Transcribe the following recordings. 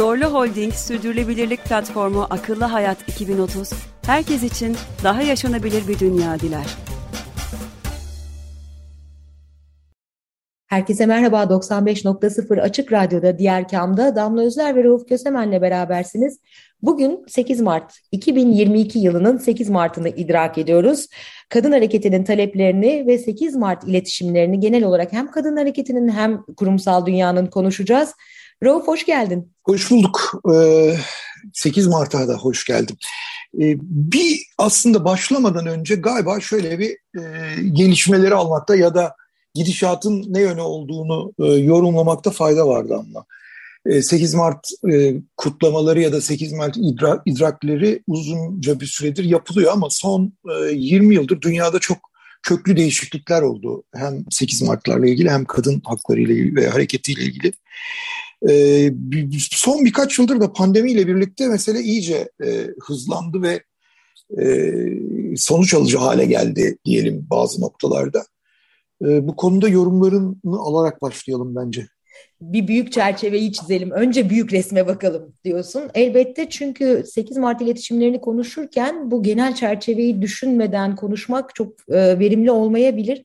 Zorlu Holding Sürdürülebilirlik Platformu Akıllı Hayat 2030, herkes için daha yaşanabilir bir dünya diler. Herkese merhaba 95.0 Açık Radyo'da Diğer Kam'da Damla Özler ve Rauf Kösemen'le berabersiniz. Bugün 8 Mart 2022 yılının 8 Mart'ını idrak ediyoruz. Kadın hareketinin taleplerini ve 8 Mart iletişimlerini genel olarak hem kadın hareketinin hem kurumsal dünyanın konuşacağız. Rauf hoş geldin. Hoş bulduk. 8 ee, Mart'a da hoş geldin. Ee, bir aslında başlamadan önce galiba şöyle bir e, gelişmeleri almakta ya da gidişatın ne yöne olduğunu e, yorumlamakta fayda vardı ama. 8 Mart e, kutlamaları ya da 8 Mart idrakleri uzunca bir süredir yapılıyor ama son 20 yıldır dünyada çok köklü değişiklikler oldu. Hem 8 Mart'larla ilgili hem kadın hakları ile ilgili ve hareketiyle ilgili. E, son birkaç yıldır da pandemiyle birlikte mesele iyice e, hızlandı ve e, sonuç alıcı hale geldi diyelim bazı noktalarda. E, bu konuda yorumlarını alarak başlayalım bence bir büyük çerçeveyi çizelim. Önce büyük resme bakalım diyorsun. Elbette çünkü 8 Mart iletişimlerini konuşurken bu genel çerçeveyi düşünmeden konuşmak çok e, verimli olmayabilir.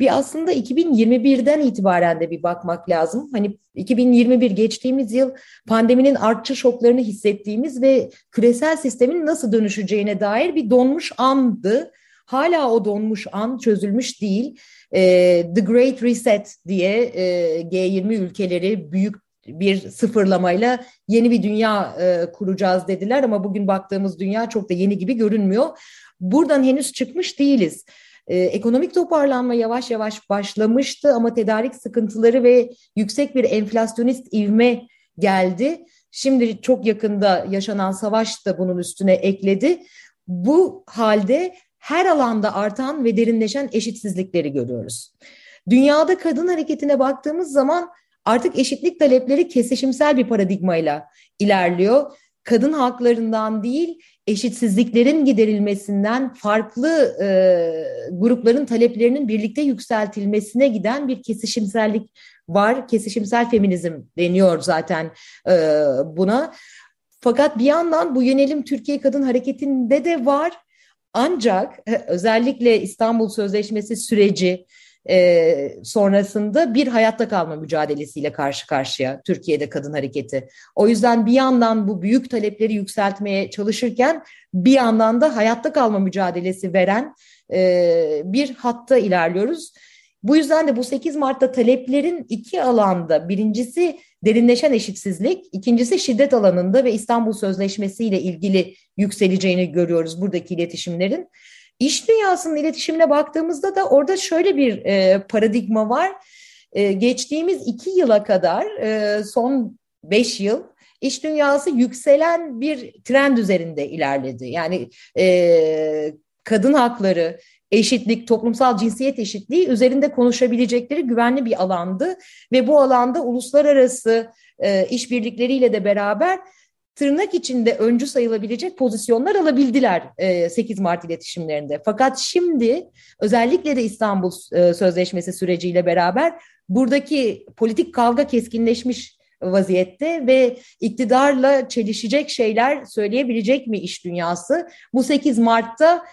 Bir aslında 2021'den itibaren de bir bakmak lazım. Hani 2021 geçtiğimiz yıl pandeminin artçı şoklarını hissettiğimiz ve küresel sistemin nasıl dönüşeceğine dair bir donmuş andı. Hala o donmuş an çözülmüş değil. The Great Reset diye G20 ülkeleri büyük bir sıfırlamayla yeni bir dünya kuracağız dediler ama bugün baktığımız dünya çok da yeni gibi görünmüyor. Buradan henüz çıkmış değiliz. Ee, ekonomik toparlanma yavaş yavaş başlamıştı ama tedarik sıkıntıları ve yüksek bir enflasyonist ivme geldi. Şimdi çok yakında yaşanan savaş da bunun üstüne ekledi. Bu halde her alanda artan ve derinleşen eşitsizlikleri görüyoruz. Dünyada kadın hareketine baktığımız zaman artık eşitlik talepleri kesişimsel bir paradigmayla ilerliyor. Kadın haklarından değil, eşitsizliklerin giderilmesinden farklı e, grupların taleplerinin birlikte yükseltilmesine giden bir kesişimsellik var. Kesişimsel feminizm deniyor zaten e, buna. Fakat bir yandan bu yönelim Türkiye Kadın Hareketi'nde de var. Ancak özellikle İstanbul Sözleşmesi süreci e, sonrasında bir hayatta kalma mücadelesiyle karşı karşıya Türkiye'de kadın hareketi. O yüzden bir yandan bu büyük talepleri yükseltmeye çalışırken bir yandan da hayatta kalma mücadelesi veren e, bir hatta ilerliyoruz. Bu yüzden de bu 8 Mart'ta taleplerin iki alanda birincisi derinleşen eşitsizlik, ikincisi şiddet alanında ve İstanbul Sözleşmesi ile ilgili yükseleceğini görüyoruz buradaki iletişimlerin. İş dünyasının iletişimine baktığımızda da orada şöyle bir e, paradigma var. E, geçtiğimiz iki yıla kadar e, son beş yıl iş dünyası yükselen bir trend üzerinde ilerledi. Yani e, kadın hakları, eşitlik, toplumsal cinsiyet eşitliği üzerinde konuşabilecekleri güvenli bir alandı ve bu alanda uluslararası e, işbirlikleriyle de beraber tırnak içinde öncü sayılabilecek pozisyonlar alabildiler 8 e, Mart iletişimlerinde. Fakat şimdi özellikle de İstanbul e, Sözleşmesi süreciyle beraber buradaki politik kavga keskinleşmiş vaziyette ve iktidarla çelişecek şeyler söyleyebilecek mi iş dünyası? Bu 8 Mart'ta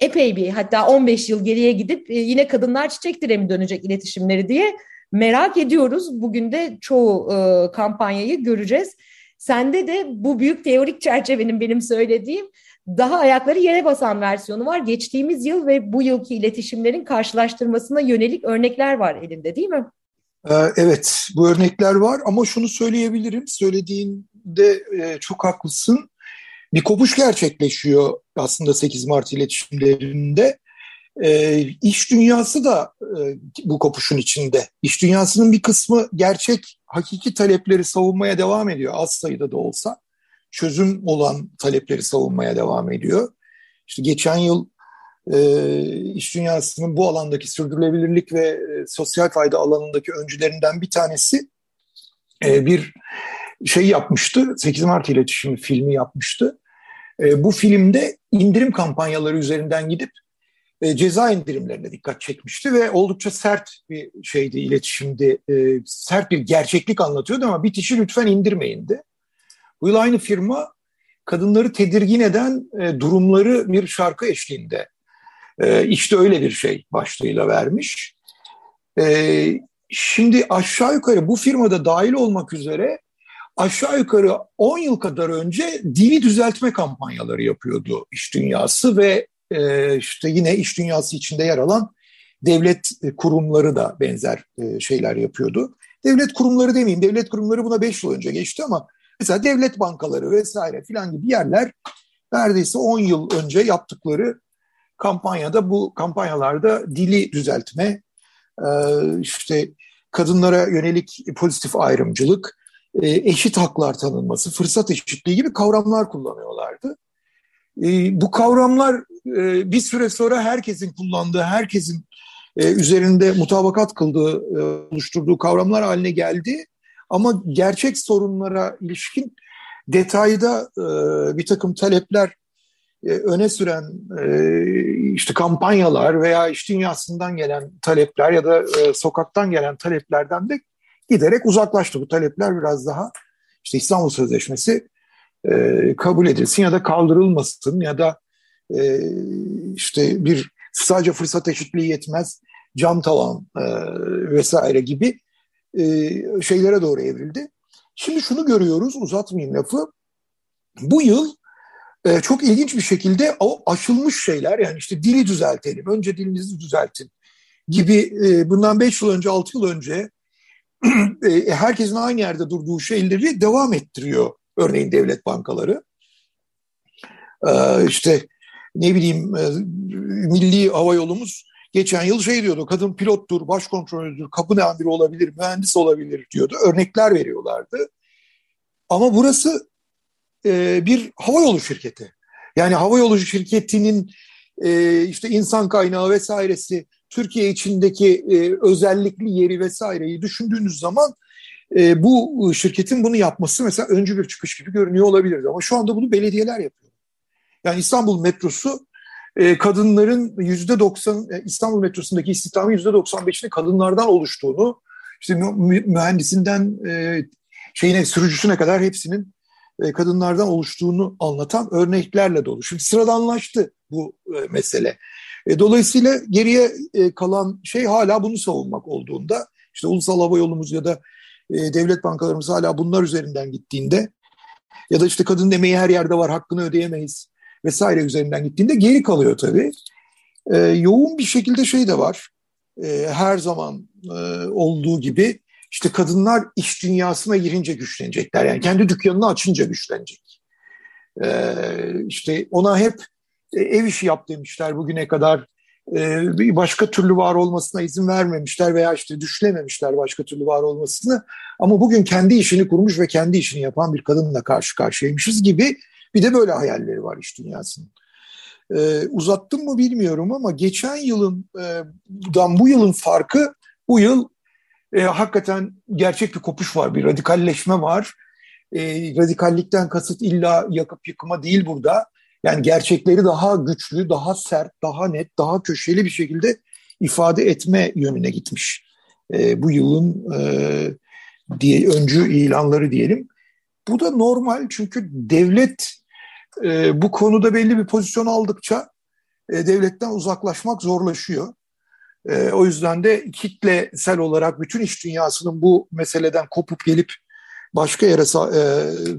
epey bir hatta 15 yıl geriye gidip e, yine kadınlar çiçektir'e mi dönecek iletişimleri diye merak ediyoruz. Bugün de çoğu kampanyayı göreceğiz. Sende de bu büyük teorik çerçevenin benim söylediğim daha ayakları yere basan versiyonu var. Geçtiğimiz yıl ve bu yılki iletişimlerin karşılaştırmasına yönelik örnekler var elinde değil mi? Ee, evet, bu örnekler var ama şunu söyleyebilirim. Söylediğinde e, çok haklısın. Bir kopuş gerçekleşiyor aslında 8 Mart iletişimlerinde. E, iş dünyası da e, bu kopuşun içinde. İş dünyasının bir kısmı gerçek, hakiki talepleri savunmaya devam ediyor. Az sayıda da olsa. Çözüm olan talepleri savunmaya devam ediyor. İşte geçen yıl e, iş dünyasının bu alandaki sürdürülebilirlik ve e, sosyal fayda alanındaki öncülerinden bir tanesi e, bir şey yapmıştı. 8 Mart iletişimi filmi yapmıştı. E, bu filmde indirim kampanyaları üzerinden gidip e, ceza indirimlerine dikkat çekmişti ve oldukça sert bir şeydi, iletişimdi. E, sert bir gerçeklik anlatıyordu ama bitişi lütfen indirmeyindi. Bu yıl aynı firma kadınları tedirgin eden e, durumları bir şarkı eşliğinde e, işte öyle bir şey başlığıyla vermiş. Şimdi aşağı yukarı bu firmada dahil olmak üzere aşağı yukarı 10 yıl kadar önce dili düzeltme kampanyaları yapıyordu iş dünyası ve e, işte yine iş dünyası içinde yer alan devlet kurumları da benzer e, şeyler yapıyordu. Devlet kurumları demeyeyim, devlet kurumları buna 5 yıl önce geçti ama mesela devlet bankaları vesaire filan gibi yerler neredeyse 10 yıl önce yaptıkları kampanyada bu kampanyalarda dili düzeltme, e, işte kadınlara yönelik pozitif ayrımcılık, e, eşit haklar tanınması, fırsat eşitliği gibi kavramlar kullanıyorlardı. E, bu kavramlar bir süre sonra herkesin kullandığı, herkesin üzerinde mutabakat kıldığı, oluşturduğu kavramlar haline geldi. Ama gerçek sorunlara ilişkin detayda bir takım talepler e, öne süren e, işte kampanyalar veya iş dünyasından gelen talepler ya da e, sokaktan gelen taleplerden de giderek uzaklaştı. Bu talepler biraz daha işte İstanbul Sözleşmesi kabul edilsin ya da kaldırılmasın ya da işte bir sadece fırsat eşitliği yetmez cam tavan vesaire gibi şeylere doğru evrildi. Şimdi şunu görüyoruz uzatmayayım lafı. Bu yıl e, çok ilginç bir şekilde o aşılmış şeyler yani işte dili düzeltelim, önce dilinizi düzeltin gibi e, bundan 5 yıl önce, 6 yıl önce e, herkesin aynı yerde durduğu şeyleri devam ettiriyor örneğin devlet bankaları. E, işte ne bileyim e, Milli Hava Yolumuz geçen yıl şey diyordu kadın pilottur, başkontrolördür, kapı amiri olabilir, mühendis olabilir diyordu. Örnekler veriyorlardı. Ama burası e, bir havayolu şirketi. Yani havayolu şirketinin e, işte insan kaynağı vesairesi Türkiye içindeki e, özellikli yeri vesaireyi düşündüğünüz zaman e, bu şirketin bunu yapması mesela öncü bir çıkış gibi görünüyor olabilir. Ama şu anda bunu belediyeler yapıyor. Yani İstanbul metrosu e, kadınların yüzde doksan e, İstanbul metrosundaki istihdamın yüzde doksan beşini kadınlardan oluştuğunu işte mühendisinden e, şeyine sürücüsüne kadar hepsinin e, kadınlardan oluştuğunu anlatan örneklerle dolu. Şimdi sıradanlaştı bu e, mesele. E, dolayısıyla geriye kalan şey hala bunu savunmak olduğunda işte ulusal hava yolumuz ya da devlet bankalarımız hala bunlar üzerinden gittiğinde ya da işte kadın emeği her yerde var hakkını ödeyemeyiz vesaire üzerinden gittiğinde geri kalıyor tabii. yoğun bir şekilde şey de var. her zaman olduğu gibi işte kadınlar iş dünyasına girince güçlenecekler. Yani kendi dükkanını açınca güçlenecek. Ee, işte ona hep e, ev işi yap demişler bugüne kadar. Ee, başka türlü var olmasına izin vermemişler veya işte düşlememişler başka türlü var olmasını. Ama bugün kendi işini kurmuş ve kendi işini yapan bir kadınla karşı karşıyaymışız gibi bir de böyle hayalleri var iş dünyasının. Ee, uzattım mı bilmiyorum ama geçen yılın e, bu yılın farkı bu yıl e, hakikaten gerçek bir kopuş var, bir radikalleşme var. E, radikallikten kasıt illa yakıp yıkma değil burada. Yani gerçekleri daha güçlü, daha sert, daha net, daha köşeli bir şekilde ifade etme yönüne gitmiş. E, bu yılın e, diye öncü ilanları diyelim. Bu da normal çünkü devlet e, bu konuda belli bir pozisyon aldıkça e, devletten uzaklaşmak zorlaşıyor. E, o yüzden de kitlesel olarak bütün iş dünyasının bu meseleden kopup gelip başka yere e,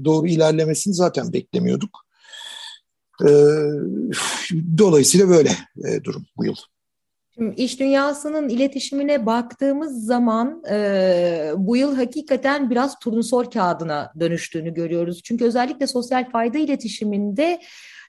doğru ilerlemesini zaten beklemiyorduk. E, dolayısıyla böyle e, durum bu yıl. Şimdi iş dünyasının iletişimine baktığımız zaman e, bu yıl hakikaten biraz turnusol kağıdına dönüştüğünü görüyoruz. Çünkü özellikle sosyal fayda iletişiminde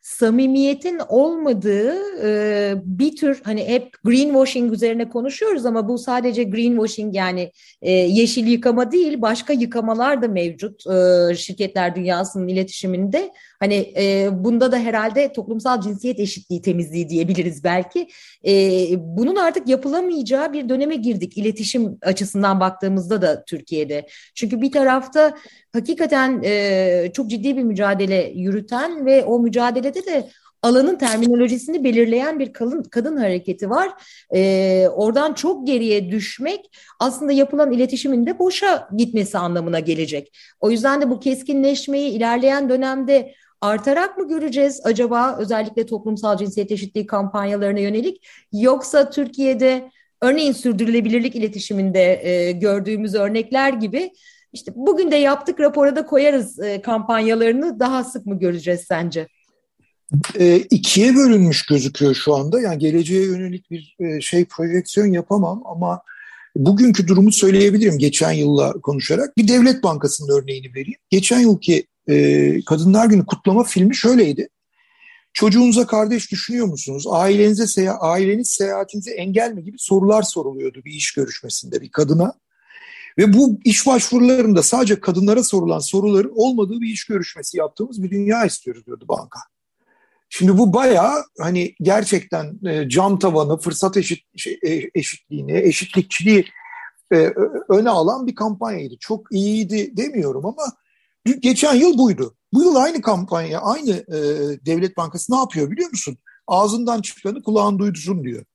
samimiyetin olmadığı e, bir tür hani hep greenwashing üzerine konuşuyoruz ama bu sadece greenwashing yani e, yeşil yıkama değil başka yıkamalar da mevcut e, şirketler dünyasının iletişiminde. Hani e, bunda da herhalde toplumsal cinsiyet eşitliği temizliği diyebiliriz belki. E, bunun artık yapılamayacağı bir döneme girdik iletişim açısından baktığımızda da Türkiye'de. Çünkü bir tarafta hakikaten e, çok ciddi bir mücadele yürüten ve o mücadelede de alanın terminolojisini belirleyen bir kadın, kadın hareketi var. Ee, oradan çok geriye düşmek aslında yapılan iletişimin de boşa gitmesi anlamına gelecek. O yüzden de bu keskinleşmeyi ilerleyen dönemde artarak mı göreceğiz acaba özellikle toplumsal cinsiyet eşitliği kampanyalarına yönelik yoksa Türkiye'de örneğin sürdürülebilirlik iletişiminde e, gördüğümüz örnekler gibi işte bugün de yaptık rapora da koyarız e, kampanyalarını daha sık mı göreceğiz sence? E, ikiye bölünmüş gözüküyor şu anda. Yani geleceğe yönelik bir e, şey projeksiyon yapamam ama bugünkü durumu söyleyebilirim geçen yılla konuşarak. Bir devlet bankasının örneğini vereyim. Geçen yılki e, Kadınlar Günü kutlama filmi şöyleydi. Çocuğunuza kardeş düşünüyor musunuz? Ailenize seya aileniz seyahatinize engel mi gibi sorular soruluyordu bir iş görüşmesinde bir kadına. Ve bu iş başvurularında sadece kadınlara sorulan soruların olmadığı bir iş görüşmesi yaptığımız bir dünya istiyoruz diyordu banka. Şimdi bu bayağı hani gerçekten e, cam tavanı, fırsat eşit, şey, e, eşitliğini, eşitlikçiliği e, öne alan bir kampanyaydı. Çok iyiydi demiyorum ama geçen yıl buydu. Bu yıl aynı kampanya, aynı e, Devlet Bankası ne yapıyor biliyor musun? Ağzından çıkanı kulağın duydusun diyor.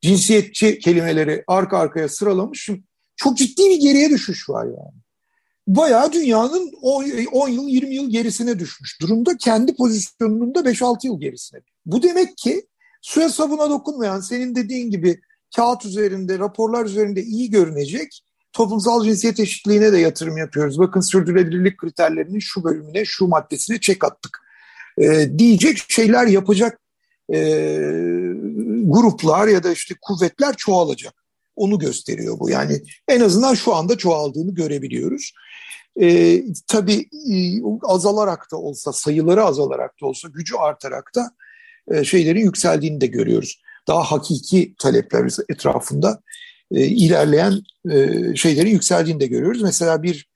Cinsiyetçi kelimeleri arka arkaya sıralamış. Çok ciddi bir geriye düşüş var yani. Bayağı dünyanın 10 yıl 20 yıl gerisine düşmüş durumda. Kendi pozisyonunun da 5-6 yıl gerisine. Bu demek ki suya sabuna dokunmayan senin dediğin gibi kağıt üzerinde, raporlar üzerinde iyi görünecek toplumsal cinsiyet eşitliğine de yatırım yapıyoruz. Bakın sürdürülebilirlik kriterlerinin şu bölümüne, şu maddesine çek attık. E, diyecek şeyler yapacak e, gruplar ya da işte kuvvetler çoğalacak. Onu gösteriyor bu. Yani en azından şu anda çoğaldığını görebiliyoruz. E, tabii azalarak da olsa, sayıları azalarak da olsa, gücü artarak da e, şeylerin yükseldiğini de görüyoruz. Daha hakiki talepler etrafında e, ilerleyen e, şeylerin yükseldiğini de görüyoruz. Mesela bir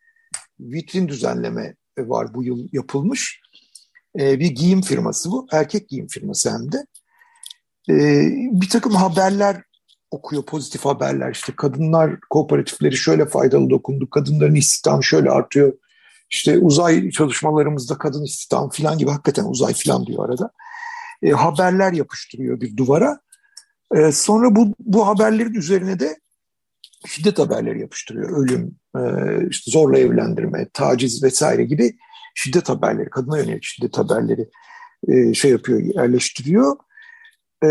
vitrin düzenleme var bu yıl yapılmış. E, bir giyim firması bu. Erkek giyim firması hem de. E, bir takım haberler okuyor, pozitif haberler. İşte kadınlar kooperatifleri şöyle faydalı dokundu, kadınların istihdamı şöyle artıyor. İşte uzay çalışmalarımızda kadın istihdam falan gibi hakikaten uzay falan diyor arada. E, haberler yapıştırıyor bir duvara. E, sonra bu, bu haberlerin üzerine de şiddet haberleri yapıştırıyor. Ölüm, e, işte zorla evlendirme, taciz vesaire gibi şiddet haberleri, kadına yönelik şiddet haberleri e, şey yapıyor, yerleştiriyor. E,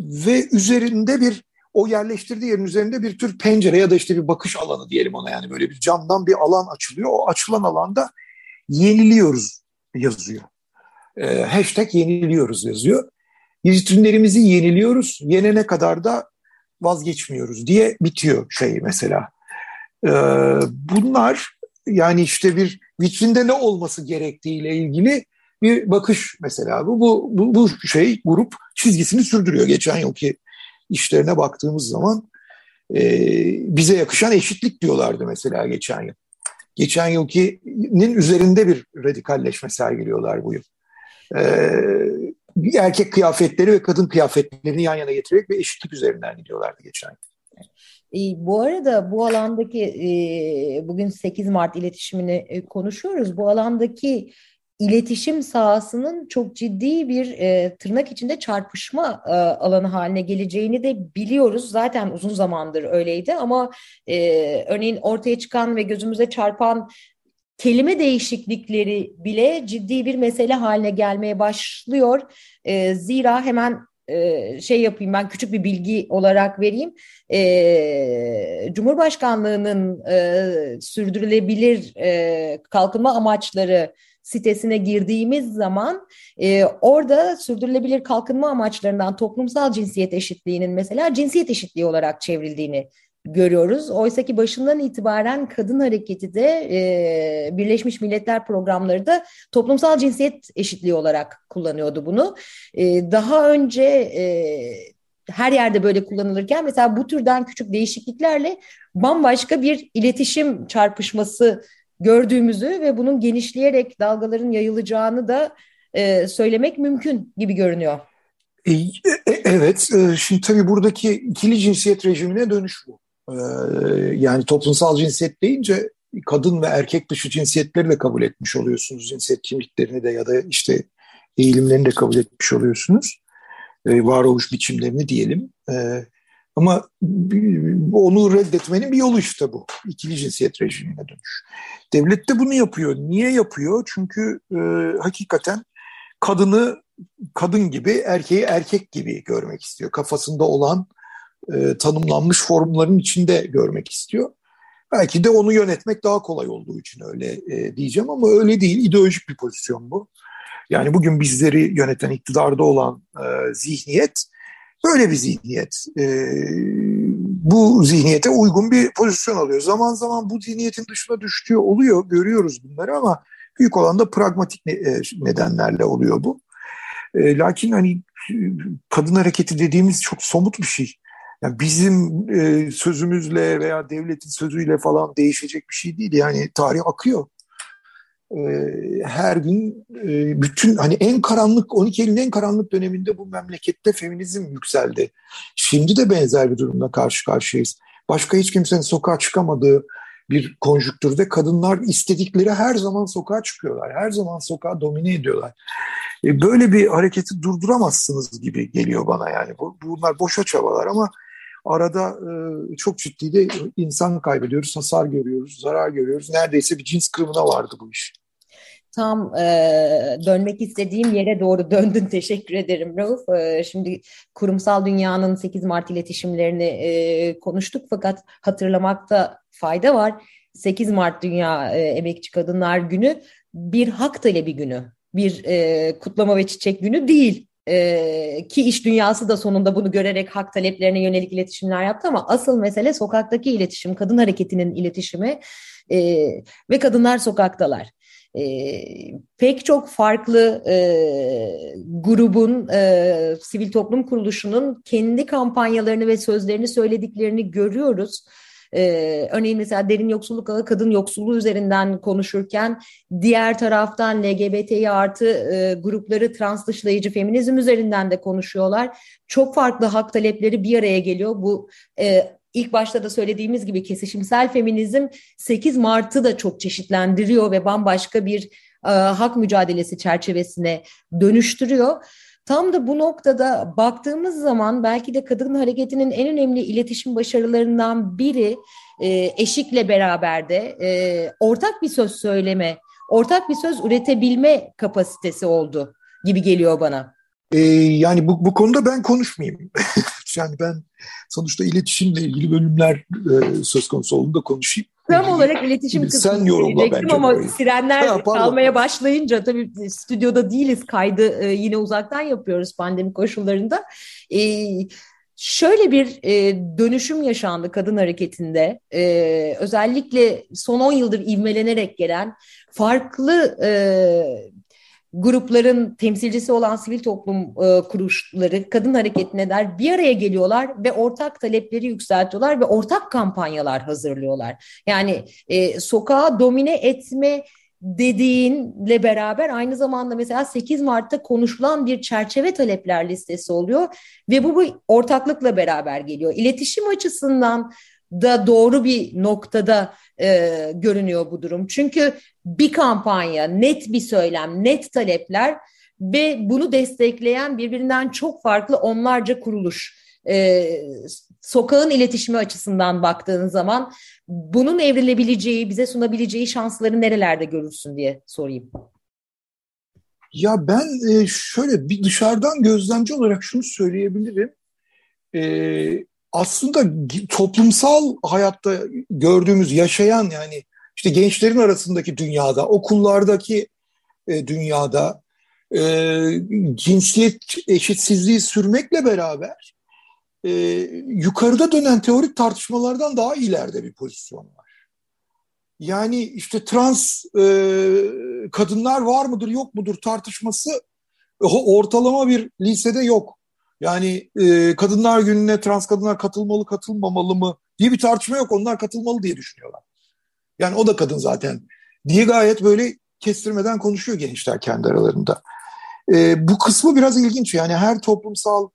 ve üzerinde bir o yerleştirdiği yerin üzerinde bir tür pencere ya da işte bir bakış alanı diyelim ona yani böyle bir camdan bir alan açılıyor. O açılan alanda yeniliyoruz yazıyor. E, hashtag yeniliyoruz yazıyor. Vitrinlerimizi yeniliyoruz. Yenene kadar da vazgeçmiyoruz diye bitiyor şey mesela. Ee, bunlar yani işte bir vitrinde ne olması gerektiğiyle ilgili bir bakış mesela. Bu, bu, bu, bu şey grup çizgisini sürdürüyor. Geçen yılki işlerine baktığımız zaman e, bize yakışan eşitlik diyorlardı mesela geçen yıl. Geçen yılkinin üzerinde bir radikalleşme sergiliyorlar bu yıl. Ee, erkek kıyafetleri ve kadın kıyafetlerini yan yana getirerek ve eşitlik üzerinden gidiyorlardı geçen yıl. E, bu arada bu alandaki e, bugün 8 Mart iletişimini e, konuşuyoruz. Bu alandaki iletişim sahasının çok ciddi bir e, tırnak içinde çarpışma e, alanı haline geleceğini de biliyoruz. Zaten uzun zamandır öyleydi ama e, örneğin ortaya çıkan ve gözümüze çarpan kelime değişiklikleri bile ciddi bir mesele haline gelmeye başlıyor. E, zira hemen e, şey yapayım ben küçük bir bilgi olarak vereyim. E, Cumhurbaşkanlığının e, sürdürülebilir e, kalkınma amaçları sitesine girdiğimiz zaman e, orada sürdürülebilir kalkınma amaçlarından toplumsal cinsiyet eşitliğinin mesela cinsiyet eşitliği olarak çevrildiğini görüyoruz. Oysa ki başından itibaren kadın hareketi de e, Birleşmiş Milletler programları da toplumsal cinsiyet eşitliği olarak kullanıyordu bunu. E, daha önce e, her yerde böyle kullanılırken mesela bu türden küçük değişikliklerle bambaşka bir iletişim çarpışması gördüğümüzü ve bunun genişleyerek dalgaların yayılacağını da e, söylemek mümkün gibi görünüyor. E, e, evet, e, şimdi tabii buradaki ikili cinsiyet rejimine dönüş bu. Yani toplumsal cinsiyet deyince kadın ve erkek dışı cinsiyetleri de kabul etmiş oluyorsunuz. Cinsiyet kimliklerini de ya da işte eğilimlerini de kabul etmiş oluyorsunuz. Varoluş biçimlerini diyelim. Ama onu reddetmenin bir yolu işte bu. İkili cinsiyet rejimine dönüş. Devlet de bunu yapıyor. Niye yapıyor? Çünkü e, hakikaten kadını kadın gibi, erkeği erkek gibi görmek istiyor. Kafasında olan e, tanımlanmış formların içinde görmek istiyor. Belki de onu yönetmek daha kolay olduğu için öyle e, diyeceğim ama öyle değil. İdeolojik bir pozisyon bu. Yani bugün bizleri yöneten iktidarda olan e, zihniyet böyle bir zihniyet. E, bu zihniyete uygun bir pozisyon alıyor. Zaman zaman bu zihniyetin dışına düştüğü oluyor, görüyoruz bunları ama büyük olan da pragmatik e, nedenlerle oluyor bu. E, lakin hani kadın hareketi dediğimiz çok somut bir şey. Yani bizim e, sözümüzle veya devletin sözüyle falan değişecek bir şey değil. Yani tarih akıyor. E, her gün e, bütün hani en karanlık 12 Eylül'ün en karanlık döneminde bu memlekette feminizm yükseldi. Şimdi de benzer bir durumla karşı karşıyayız. Başka hiç kimsenin sokağa çıkamadığı bir konjüktürde kadınlar istedikleri her zaman sokağa çıkıyorlar. Her zaman sokağa domine ediyorlar. E, böyle bir hareketi durduramazsınız gibi geliyor bana yani. Bunlar boşa çabalar ama arada e, çok ciddi de insan kaybediyoruz, hasar görüyoruz, zarar görüyoruz. Neredeyse bir cins kırımına vardı bu iş. Tam e, dönmek istediğim yere doğru döndün. Teşekkür ederim Rauf. E, şimdi kurumsal dünyanın 8 Mart iletişimlerini e, konuştuk fakat hatırlamakta fayda var. 8 Mart Dünya e, Emekçi Kadınlar Günü bir hak talebi günü, bir e, kutlama ve çiçek günü değil. Ee, ki iş dünyası da sonunda bunu görerek hak taleplerine yönelik iletişimler yaptı ama asıl mesele sokaktaki iletişim, kadın hareketinin iletişimi e, ve kadınlar sokaktalar. E, pek çok farklı e, grubun, e, sivil toplum kuruluşunun kendi kampanyalarını ve sözlerini söylediklerini görüyoruz. Ee, örneğin mesela derin yoksulluk ağı kadın yoksulluğu üzerinden konuşurken diğer taraftan LGBTİ artı e, grupları trans dışlayıcı feminizm üzerinden de konuşuyorlar. Çok farklı hak talepleri bir araya geliyor. Bu e, ilk başta da söylediğimiz gibi kesişimsel feminizm 8 Mart'ı da çok çeşitlendiriyor ve bambaşka bir e, hak mücadelesi çerçevesine dönüştürüyor. Tam da bu noktada baktığımız zaman belki de kadın hareketinin en önemli iletişim başarılarından biri e, eşikle beraber de e, ortak bir söz söyleme, ortak bir söz üretebilme kapasitesi oldu gibi geliyor bana. Ee, yani bu, bu konuda ben konuşmayayım. yani ben sonuçta iletişimle ilgili bölümler e, söz konusu olduğunda konuşayım. Tam olarak iletişim kısmı Sen yorumla bence ama burayı. sirenler ha, kalmaya başlayınca tabii stüdyoda değiliz kaydı e, yine uzaktan yapıyoruz pandemi koşullarında. E, şöyle bir e, dönüşüm yaşandı kadın hareketinde. E, özellikle son 10 yıldır ivmelenerek gelen farklı e, grupların temsilcisi olan sivil toplum e, kuruluşları, kadın hareketine der bir araya geliyorlar ve ortak talepleri yükseltiyorlar ve ortak kampanyalar hazırlıyorlar. Yani e, sokağa domine etme dediğinle beraber aynı zamanda mesela 8 Mart'ta konuşulan bir çerçeve talepler listesi oluyor ve bu, bu ortaklıkla beraber geliyor. İletişim açısından da doğru bir noktada e, görünüyor bu durum. Çünkü bir kampanya, net bir söylem, net talepler ve bunu destekleyen birbirinden çok farklı onlarca kuruluş. E, sokağın iletişimi açısından baktığın zaman bunun evrilebileceği, bize sunabileceği şansları nerelerde görürsün diye sorayım. Ya ben e, şöyle bir dışarıdan gözlemci olarak şunu söyleyebilirim. E, aslında toplumsal hayatta gördüğümüz, yaşayan yani işte gençlerin arasındaki dünyada, okullardaki e, dünyada e, cinsiyet eşitsizliği sürmekle beraber e, yukarıda dönen teorik tartışmalardan daha ileride bir pozisyon var. Yani işte trans e, kadınlar var mıdır yok mudur tartışması ortalama bir lisede yok. Yani e, kadınlar gününe trans kadınlar katılmalı katılmamalı mı diye bir tartışma yok. Onlar katılmalı diye düşünüyorlar. Yani o da kadın zaten diye gayet böyle kestirmeden konuşuyor gençler kendi aralarında. E, bu kısmı biraz ilginç. Yani her toplumsal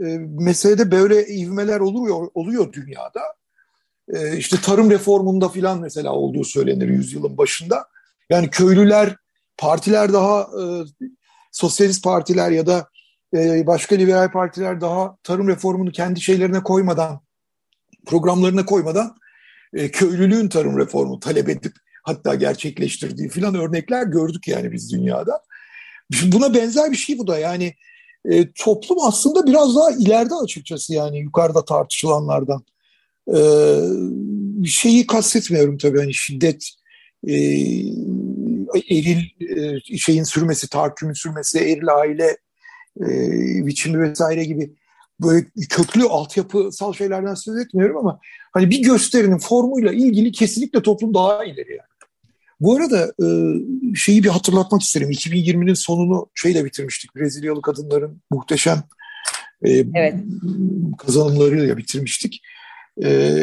e, meselede böyle ivmeler oluyor, oluyor dünyada. E, işte tarım reformunda filan mesela olduğu söylenir yüzyılın başında. Yani köylüler, partiler daha e, sosyalist partiler ya da e, başka liberal partiler daha tarım reformunu kendi şeylerine koymadan, programlarına koymadan e, köylülüğün tarım reformu talep edip hatta gerçekleştirdiği filan örnekler gördük yani biz dünyada. Buna benzer bir şey bu da yani e, toplum aslında biraz daha ileride açıkçası yani yukarıda tartışılanlardan. E, şeyi kastetmiyorum tabii hani şiddet e, eril e, şeyin sürmesi, tahakkümün sürmesi, eril aile e, biçimi vesaire gibi böyle köklü altyapısal şeylerden söz etmiyorum ama hani bir gösterinin formuyla ilgili kesinlikle toplum daha ileri yani. Bu arada e, şeyi bir hatırlatmak isterim. 2020'nin sonunu şeyle bitirmiştik. Brezilyalı kadınların muhteşem e, evet. kazanımlarıyla bitirmiştik. E,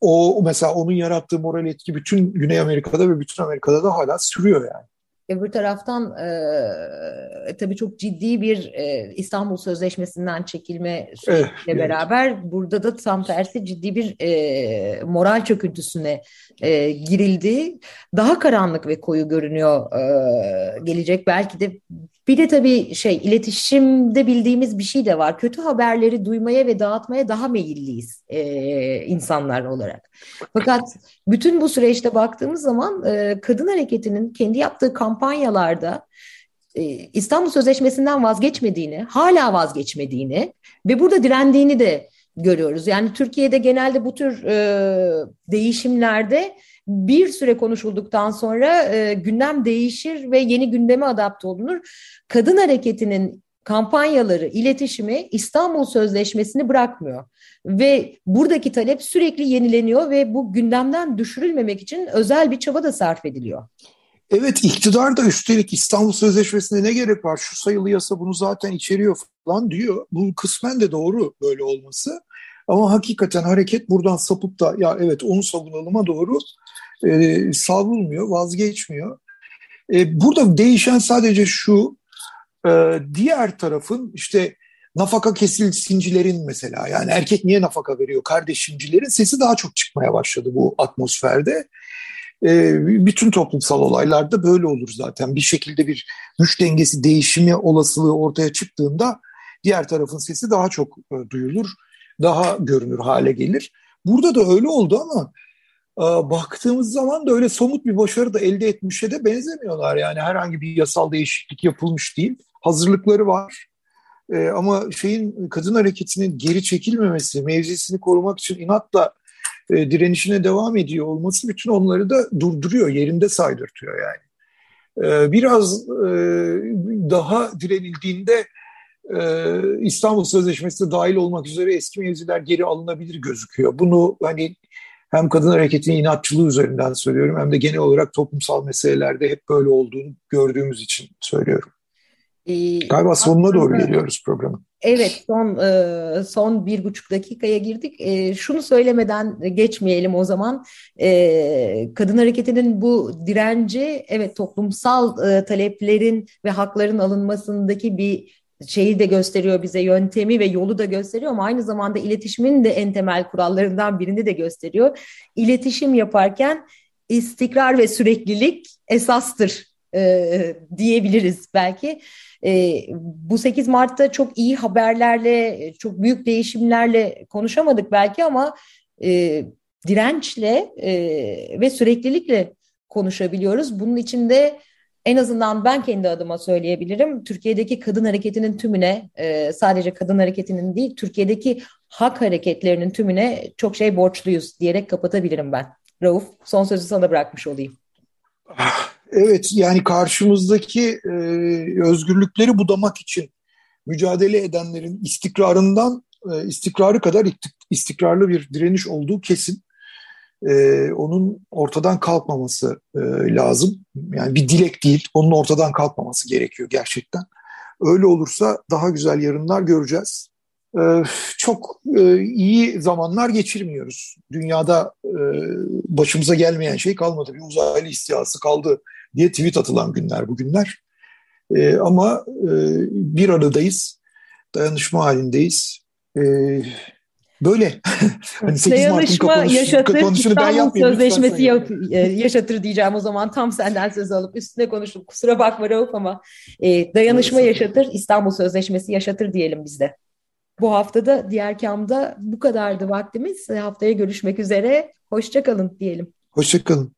o mesela onun yarattığı moral etki bütün Güney Amerika'da ve bütün Amerika'da da hala sürüyor yani. Öbür taraftan e, tabii çok ciddi bir e, İstanbul Sözleşmesi'nden çekilme süreciyle evet, beraber evet. burada da tam tersi ciddi bir e, moral çöküntüsüne e, girildi. Daha karanlık ve koyu görünüyor e, gelecek. Belki de bir de tabii şey iletişimde bildiğimiz bir şey de var. Kötü haberleri duymaya ve dağıtmaya daha meyilliyiz e, insanlar olarak. Fakat bütün bu süreçte baktığımız zaman e, kadın hareketinin kendi yaptığı kampanyalarda e, İstanbul Sözleşmesi'nden vazgeçmediğini, hala vazgeçmediğini ve burada direndiğini de görüyoruz. Yani Türkiye'de genelde bu tür e, değişimlerde bir süre konuşulduktan sonra e, gündem değişir ve yeni gündeme adapte olunur. Kadın hareketinin kampanyaları, iletişimi İstanbul Sözleşmesi'ni bırakmıyor. Ve buradaki talep sürekli yenileniyor ve bu gündemden düşürülmemek için özel bir çaba da sarf ediliyor. Evet iktidar da üstelik İstanbul Sözleşmesi'ne ne gerek var şu sayılı yasa bunu zaten içeriyor falan diyor. Bu kısmen de doğru böyle olması. Ama hakikaten hareket buradan sapıp da ya evet onu savunalıma doğru e, savrulmuyor, vazgeçmiyor. E, burada değişen sadece şu, e, diğer tarafın işte nafaka kesilsincilerin mesela yani erkek niye nafaka veriyor kardeşincilerin sesi daha çok çıkmaya başladı bu atmosferde. E, bütün toplumsal olaylarda böyle olur zaten. Bir şekilde bir güç dengesi değişimi olasılığı ortaya çıktığında diğer tarafın sesi daha çok e, duyulur, daha görünür hale gelir. Burada da öyle oldu ama e, baktığımız zaman da öyle somut bir başarı da elde etmişe de benzemiyorlar. Yani herhangi bir yasal değişiklik yapılmış değil. Hazırlıkları var. E, ama şeyin kadın hareketinin geri çekilmemesi, mevzisini korumak için inatla e, direnişine devam ediyor olması bütün onları da durduruyor, yerinde saydırtıyor yani. E, biraz e, daha direnildiğinde e, İstanbul Sözleşmesi'ne dahil olmak üzere eski mevziler geri alınabilir gözüküyor. Bunu hani hem kadın hareketinin inatçılığı üzerinden söylüyorum hem de genel olarak toplumsal meselelerde hep böyle olduğunu gördüğümüz için söylüyorum. Ee, Galiba sonuna doğru geliyoruz programın. Evet son e, son bir buçuk dakikaya girdik. E, şunu söylemeden geçmeyelim o zaman. E, kadın hareketinin bu direnci evet toplumsal taleplerin ve hakların alınmasındaki bir şeyi de gösteriyor bize yöntemi ve yolu da gösteriyor ama aynı zamanda iletişimin de en temel kurallarından birini de gösteriyor. İletişim yaparken istikrar ve süreklilik esastır e, diyebiliriz belki. E, bu 8 Mart'ta çok iyi haberlerle, çok büyük değişimlerle konuşamadık belki ama e, dirençle e, ve süreklilikle konuşabiliyoruz. Bunun için de en azından ben kendi adıma söyleyebilirim. Türkiye'deki kadın hareketinin tümüne, e, sadece kadın hareketinin değil, Türkiye'deki hak hareketlerinin tümüne çok şey borçluyuz diyerek kapatabilirim ben. Rauf, son sözü sana bırakmış olayım. Evet, yani karşımızdaki e, özgürlükleri budamak için mücadele edenlerin istikrarından e, istikrarı kadar istikrarlı bir direniş olduğu kesin. E, onun ortadan kalkmaması e, lazım. Yani bir dilek değil, onun ortadan kalkmaması gerekiyor gerçekten. Öyle olursa daha güzel yarınlar göreceğiz. E, çok e, iyi zamanlar geçirmiyoruz. Dünyada e, başımıza gelmeyen şey kalmadı. Bir uzaylı istihası kaldı diye tweet atılan günler bugünler. E, ama e, bir aradayız, dayanışma halindeyiz. E, böyle. hani dayanışma yaşatır, İstanbul Sözleşmesi e, yaşatır diyeceğim o zaman. Tam senden söz alıp üstüne konuştum. Kusura bakma Rauf ama e, dayanışma yaşatır, İstanbul Sözleşmesi yaşatır diyelim biz de. Bu haftada diğer kamda bu kadardı vaktimiz. Haftaya görüşmek üzere. Hoşçakalın diyelim. Hoşçakalın.